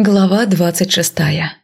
Глава двадцать шестая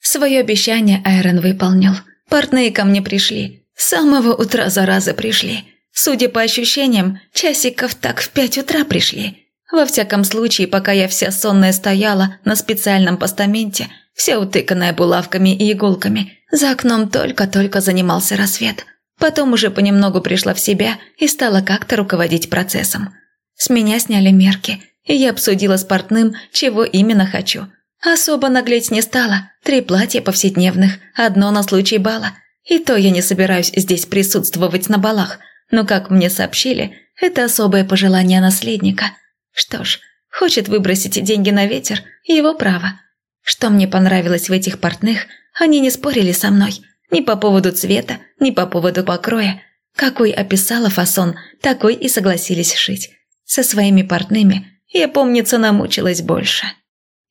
Свое обещание Айрон выполнил. Портные ко мне пришли. С самого утра заразы пришли. Судя по ощущениям, часиков так в пять утра пришли. Во всяком случае, пока я вся сонная стояла на специальном постаменте, вся утыканная булавками и иголками, за окном только-только занимался рассвет. Потом уже понемногу пришла в себя и стала как-то руководить процессом. С меня сняли мерки – и я обсудила с портным, чего именно хочу. Особо наглеть не стала. Три платья повседневных, одно на случай бала. И то я не собираюсь здесь присутствовать на балах. Но, как мне сообщили, это особое пожелание наследника. Что ж, хочет выбросить деньги на ветер – его право. Что мне понравилось в этих портных, они не спорили со мной. Ни по поводу цвета, ни по поводу покроя. Какой описала фасон, такой и согласились шить. Со своими портными я, помнится, намучилась больше.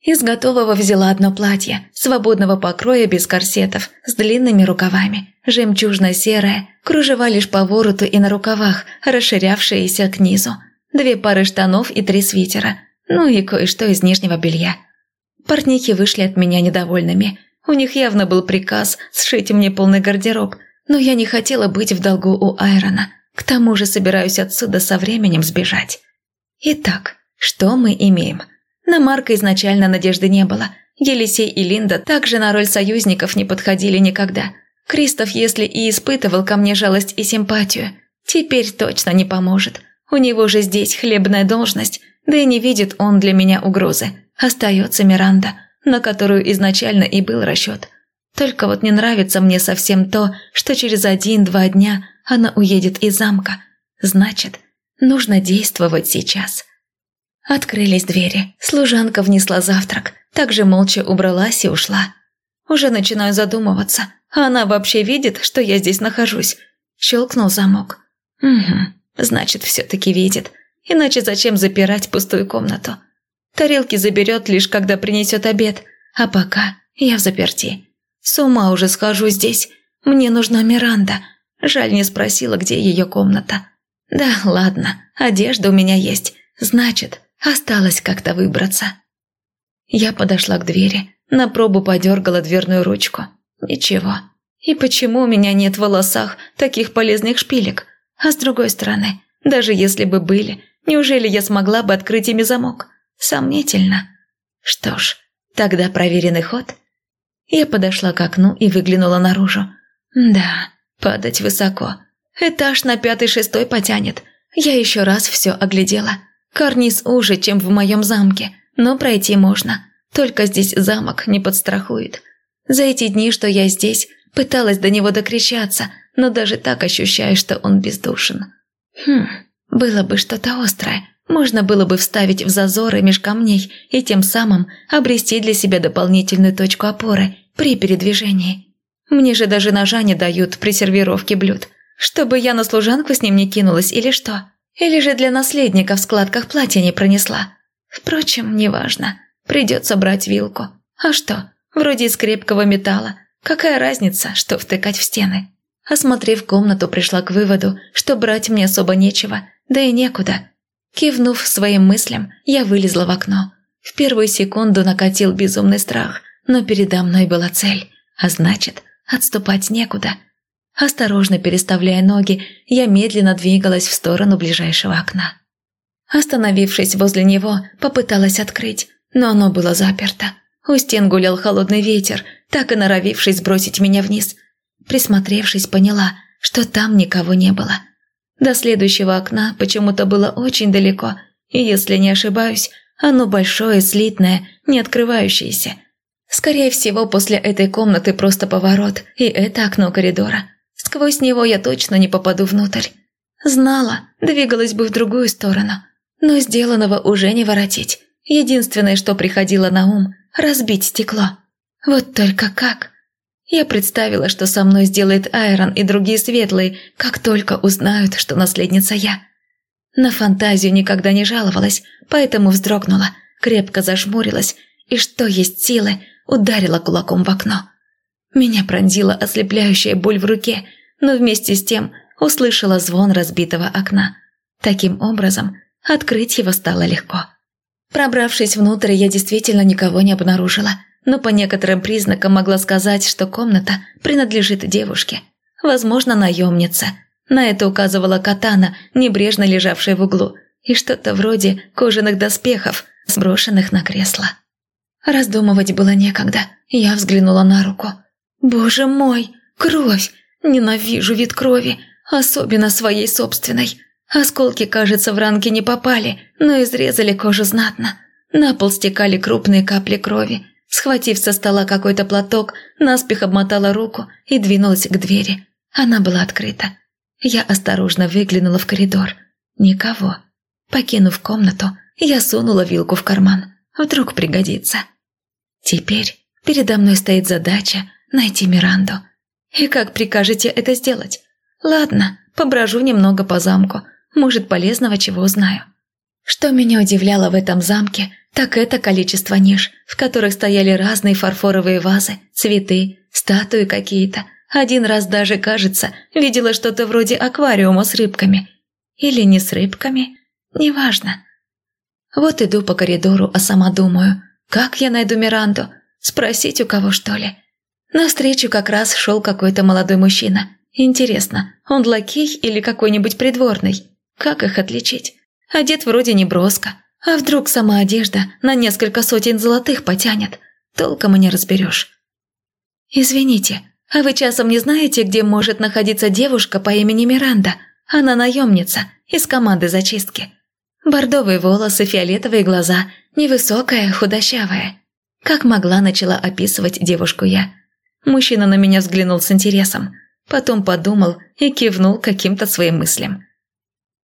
Из готового взяла одно платье, свободного покроя без корсетов, с длинными рукавами, жемчужно-серое, кружева лишь по вороту и на рукавах, расширявшиеся к низу, две пары штанов и три свитера, ну и кое-что из нижнего белья. Портнихи вышли от меня недовольными. У них явно был приказ сшить мне полный гардероб, но я не хотела быть в долгу у Айрона. К тому же собираюсь отсюда со временем сбежать. Итак, что мы имеем? На Марка изначально надежды не было. Елисей и Линда также на роль союзников не подходили никогда. Кристоф, если и испытывал ко мне жалость и симпатию, теперь точно не поможет. У него же здесь хлебная должность, да и не видит он для меня угрозы. Остается Миранда, на которую изначально и был расчет. Только вот не нравится мне совсем то, что через один-два дня она уедет из замка. Значит, нужно действовать сейчас. Открылись двери. Служанка внесла завтрак. Также молча убралась и ушла. Уже начинаю задумываться. Она вообще видит, что я здесь нахожусь? Щелкнул замок. Угу, значит, все-таки видит. Иначе зачем запирать пустую комнату? Тарелки заберет лишь, когда принесет обед. А пока я в заперти. С ума уже схожу здесь. Мне нужна Миранда. Жаль, не спросила, где ее комната. Да, ладно, одежда у меня есть. Значит, Осталось как-то выбраться. Я подошла к двери, на пробу подергала дверную ручку. Ничего. И почему у меня нет в волосах таких полезных шпилек? А с другой стороны, даже если бы были, неужели я смогла бы открыть ими замок? Сомнительно. Что ж, тогда проверенный ход. Я подошла к окну и выглянула наружу. Да, падать высоко. Этаж на пятый-шестой потянет. Я еще раз все оглядела. Карниз уже, чем в моем замке, но пройти можно. Только здесь замок не подстрахует. За эти дни, что я здесь, пыталась до него докричаться, но даже так ощущаю, что он бездушен. Хм, было бы что-то острое. Можно было бы вставить в зазоры меж камней и тем самым обрести для себя дополнительную точку опоры при передвижении. Мне же даже ножа не дают при сервировке блюд. Чтобы я на служанку с ним не кинулась или что? Или же для наследника в складках платья не пронесла. Впрочем, неважно. Придется брать вилку. А что? Вроде из крепкого металла. Какая разница, что втыкать в стены? Осмотрев комнату, пришла к выводу, что брать мне особо нечего, да и некуда. Кивнув своим мыслям, я вылезла в окно. В первую секунду накатил безумный страх, но передо мной была цель, а значит, отступать некуда – Осторожно переставляя ноги, я медленно двигалась в сторону ближайшего окна. Остановившись возле него, попыталась открыть, но оно было заперто. У стен гулял холодный ветер, так и норовивший сбросить меня вниз. Присмотревшись, поняла, что там никого не было. До следующего окна почему-то было очень далеко, и, если не ошибаюсь, оно большое, слитное, не открывающееся. Скорее всего, после этой комнаты просто поворот, и это окно коридора. Сквозь него я точно не попаду внутрь. Знала, двигалась бы в другую сторону. Но сделанного уже не воротить. Единственное, что приходило на ум – разбить стекло. Вот только как? Я представила, что со мной сделает Айрон и другие светлые, как только узнают, что наследница я. На фантазию никогда не жаловалась, поэтому вздрогнула, крепко зажмурилась и, что есть силы, ударила кулаком в окно. Меня пронзила ослепляющая боль в руке, но вместе с тем услышала звон разбитого окна. Таким образом, открыть его стало легко. Пробравшись внутрь, я действительно никого не обнаружила, но по некоторым признакам могла сказать, что комната принадлежит девушке. Возможно, наемница. На это указывала катана, небрежно лежавшая в углу, и что-то вроде кожаных доспехов, сброшенных на кресло. Раздумывать было некогда. Я взглянула на руку. «Боже мой! Кровь! Ненавижу вид крови, особенно своей собственной!» Осколки, кажется, в ранки не попали, но изрезали кожу знатно. На пол стекали крупные капли крови. Схватив со стола какой-то платок, наспех обмотала руку и двинулась к двери. Она была открыта. Я осторожно выглянула в коридор. Никого. Покинув комнату, я сунула вилку в карман. Вдруг пригодится. Теперь передо мной стоит задача найти Миранду. И как прикажете это сделать? Ладно, поброжу немного по замку, может, полезного чего узнаю. Что меня удивляло в этом замке, так это количество ниш, в которых стояли разные фарфоровые вазы, цветы, статуи какие-то. Один раз даже, кажется, видела что-то вроде аквариума с рыбками. Или не с рыбками, неважно. Вот иду по коридору, а сама думаю, как я найду Миранду? Спросить у кого, что ли? Навстречу как раз шел какой-то молодой мужчина. Интересно, он лакей или какой-нибудь придворный? Как их отличить? Одет вроде не броско. А вдруг сама одежда на несколько сотен золотых потянет? Толком и не разберешь. «Извините, а вы часом не знаете, где может находиться девушка по имени Миранда? Она наемница, из команды зачистки. Бордовые волосы, фиолетовые глаза, невысокая, худощавая. Как могла, начала описывать девушку я. Мужчина на меня взглянул с интересом, потом подумал и кивнул каким-то своим мыслям.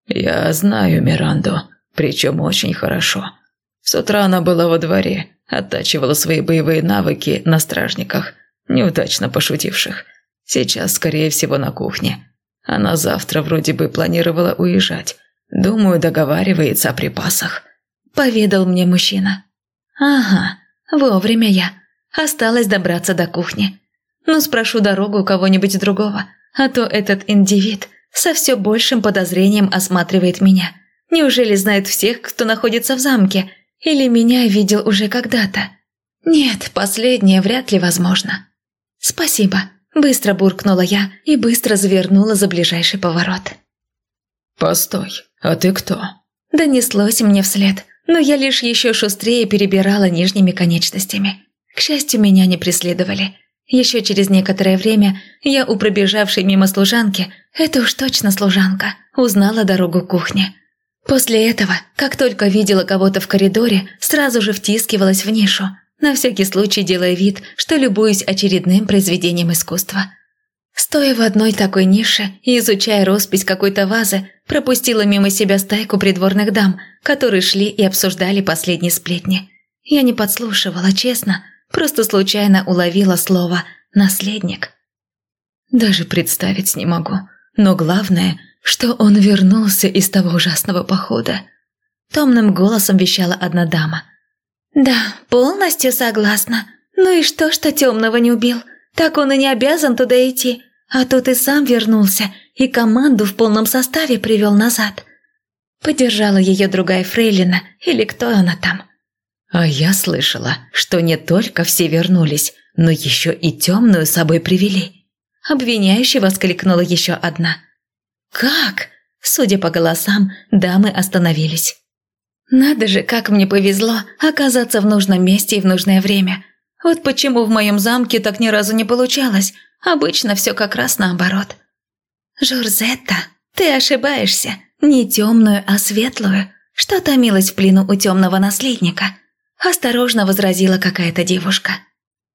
«Я знаю Миранду, причем очень хорошо. С утра она была во дворе, оттачивала свои боевые навыки на стражниках, неудачно пошутивших. Сейчас, скорее всего, на кухне. Она завтра вроде бы планировала уезжать. Думаю, договаривается о припасах», – поведал мне мужчина. «Ага, вовремя я. Осталось добраться до кухни. Ну, спрошу дорогу у кого-нибудь другого, а то этот индивид со все большим подозрением осматривает меня. Неужели знает всех, кто находится в замке? Или меня видел уже когда-то? Нет, последнее вряд ли возможно. Спасибо. Быстро буркнула я и быстро завернула за ближайший поворот. «Постой, а ты кто?» Донеслось мне вслед, но я лишь еще шустрее перебирала нижними конечностями. К счастью, меня не преследовали. Еще через некоторое время я у пробежавшей мимо служанки, это уж точно служанка, узнала дорогу к кухне. После этого, как только видела кого-то в коридоре, сразу же втискивалась в нишу, на всякий случай делая вид, что любуюсь очередным произведением искусства. Стоя в одной такой нише и изучая роспись какой-то вазы, пропустила мимо себя стайку придворных дам, которые шли и обсуждали последние сплетни. Я не подслушивала, честно – Просто случайно уловила слово «наследник». Даже представить не могу. Но главное, что он вернулся из того ужасного похода. Томным голосом вещала одна дама. «Да, полностью согласна. Ну и что, что темного не убил? Так он и не обязан туда идти. А тут и сам вернулся, и команду в полном составе привел назад». Поддержала ее другая фрейлина, или кто она там. А я слышала, что не только все вернулись, но еще и темную с собой привели. Обвиняюще воскликнула еще одна. «Как?» Судя по голосам, дамы остановились. «Надо же, как мне повезло оказаться в нужном месте и в нужное время. Вот почему в моем замке так ни разу не получалось. Обычно все как раз наоборот». «Журзетта, ты ошибаешься. Не темную, а светлую, что томилась в плену у темного наследника». Осторожно возразила какая-то девушка.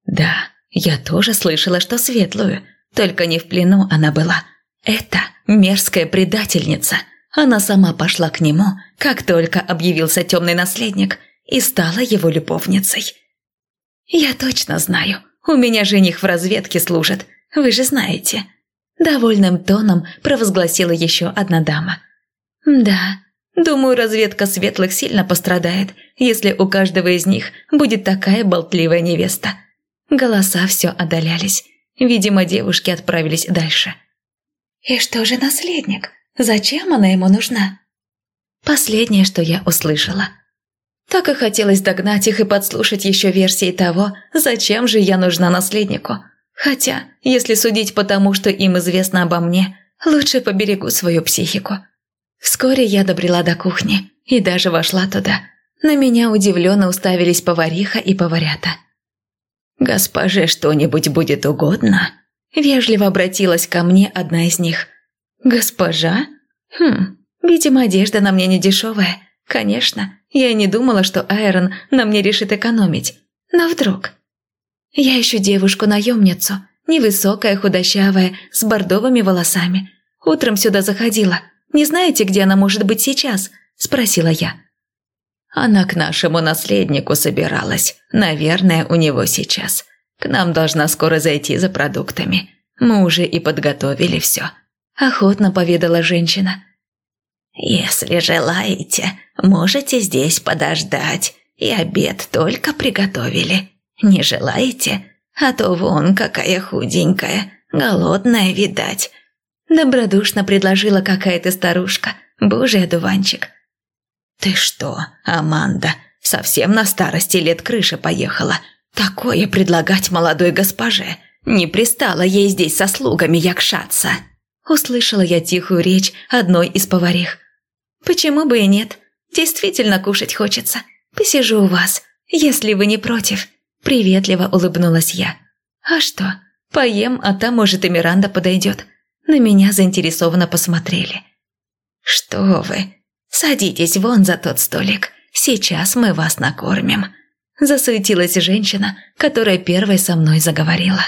Да, я тоже слышала, что светлую, только не в плену она была. Это мерзкая предательница. Она сама пошла к нему, как только объявился темный наследник, и стала его любовницей. «Я точно знаю. У меня жених в разведке служит. Вы же знаете». Довольным тоном провозгласила еще одна дама. «Да, Думаю, разведка светлых сильно пострадает, если у каждого из них будет такая болтливая невеста. Голоса все одолялись. Видимо, девушки отправились дальше. «И что же наследник? Зачем она ему нужна?» Последнее, что я услышала. Так и хотелось догнать их и подслушать еще версии того, зачем же я нужна наследнику. Хотя, если судить по тому, что им известно обо мне, лучше поберегу свою психику. Вскоре я добрела до кухни и даже вошла туда. На меня удивленно уставились повариха и поварята. «Госпоже что-нибудь будет угодно?» Вежливо обратилась ко мне одна из них. «Госпожа? Хм, видимо, одежда на мне не дешевая. Конечно, я и не думала, что Айрон на мне решит экономить. Но вдруг...» «Я ищу девушку-наемницу, невысокая, худощавая, с бордовыми волосами. Утром сюда заходила. Не знаете, где она может быть сейчас?» – спросила я. «Она к нашему наследнику собиралась. Наверное, у него сейчас. К нам должна скоро зайти за продуктами. Мы уже и подготовили все», – охотно поведала женщина. «Если желаете, можете здесь подождать. И обед только приготовили. Не желаете? А то вон какая худенькая, голодная, видать». Добродушно предложила какая-то старушка, божий одуванчик. «Ты что, Аманда, совсем на старости лет крыша поехала? Такое предлагать молодой госпоже? Не пристало ей здесь со слугами якшаться!» Услышала я тихую речь одной из поварих. «Почему бы и нет? Действительно кушать хочется. Посижу у вас, если вы не против». Приветливо улыбнулась я. «А что, поем, а там, может, и Миранда подойдет». На меня заинтересованно посмотрели. «Что вы? Садитесь вон за тот столик. Сейчас мы вас накормим». Засуетилась женщина, которая первой со мной заговорила.